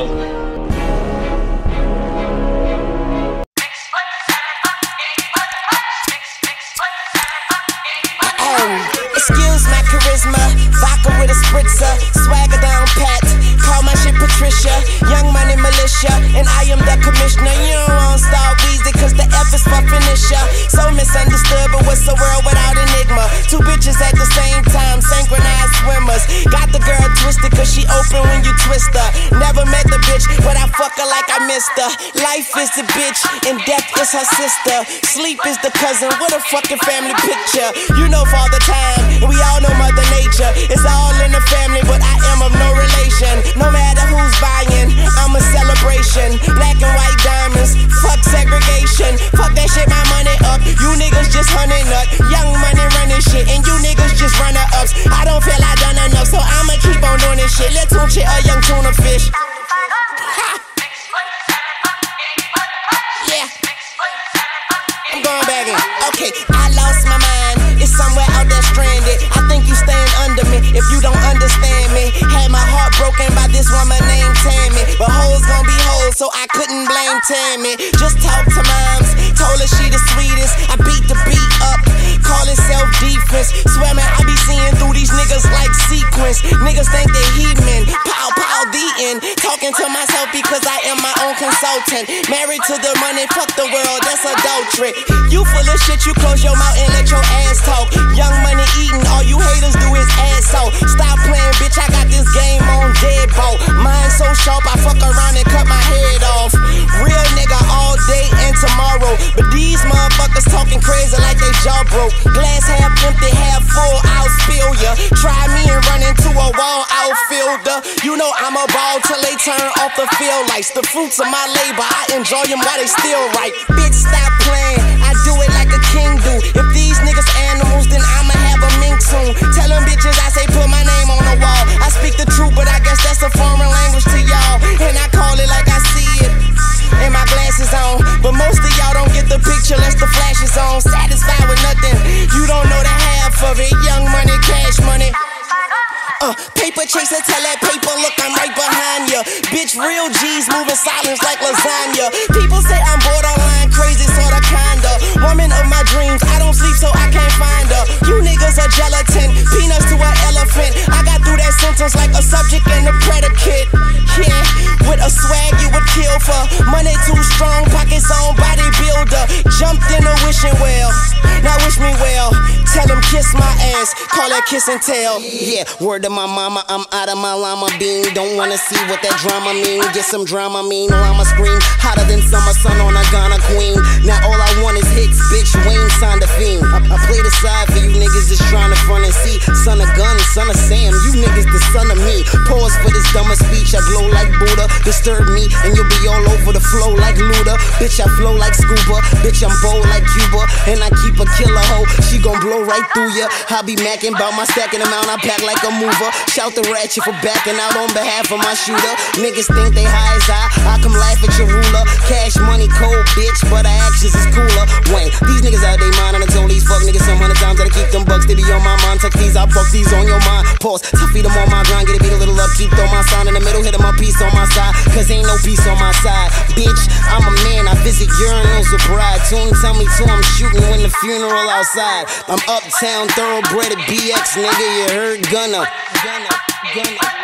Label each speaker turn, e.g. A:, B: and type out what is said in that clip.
A: jungle.
B: Excuse my charisma, vodka with a spritzer, swagger down pat. Call my shit Patricia, young money militia, and I am the commissioner. You don't want star Weezy, cause the F is for finisher. So misunderstood, but what's the world without enigma? Two bitches her. Life is the bitch, and death is her sister. Sleep is the cousin, what a fucking family picture. You know Father Time. And we all know Mother Nature. I'm going back in. Okay, I lost my mind. It's somewhere out there stranded. I think you staying under me if you don't understand me. Had my heart broken by this woman named Tammy. But hoes gon' be hoes, so I couldn't blame Tammy. Just talk to moms, to myself because I am my own consultant. Married to the money, fuck the world, that's adultery. You full of shit, you close your mouth and let your ass talk. Young money eating, all you haters do is ass so. Stop playing, bitch, I got this game on deadbolt. Mine so sharp, I fuck around and cut my head off. Real nigga all day and tomorrow. But these motherfuckers talking crazy like they jaw broke. Glass half empty, half full, I'll spill ya. Try me and run into a wall You know I'm a ball till they turn off the field lights. The fruits of my labor, I enjoy them while they still right. Bitch, stop playing. I do it like a king do. If these niggas animals, then I'ma have a mink soon. Tell them bitches I say put my name on that paper, look, I'm right behind ya. Bitch, real G's moving silence like lasagna. People say I'm borderline crazy, sorta kinda. Woman of my dreams, call that kiss and tell. Yeah, word to my mama, I'm out of my llama bean. Don't wanna see what that drama mean. Get some drama mean, llama scream. Hotter than summer sun on a Ghana queen. Now all I want is hits, bitch. Wayne signed a fiend. I, I play the side for you niggas just trying to front and see. Son of gun, son of Sam, you niggas the son of me. Pause for this dumber speech, I glow like Buddha. Disturb me, and you'll be all over the flow like Luda. Bitch, I flow like scuba. Bitch, I'm bold like Cuba. And I keep gon' blow right through ya. I be macking about my stacking amount, I pack like a mover. Shout the ratchet for backing out on behalf of my shooter. Niggas think they high as I, I come laugh at your ruler. Cash money cold, bitch, but our actions is cooler. Wayne, these niggas out they mind, and I told these fuck niggas some hundred times that I keep them bucks, they be on my mind. Tuck these, I fuck these on your mind. Pause, tough feed them on my grind, get it side, cause ain't no peace on my side. Bitch, I'm a man, I visit urinals with bride. Tune tell me to, I'm shooting when the funeral outside. I'm uptown, thoroughbred BX, nigga, you heard gunna. Gunna, gunna.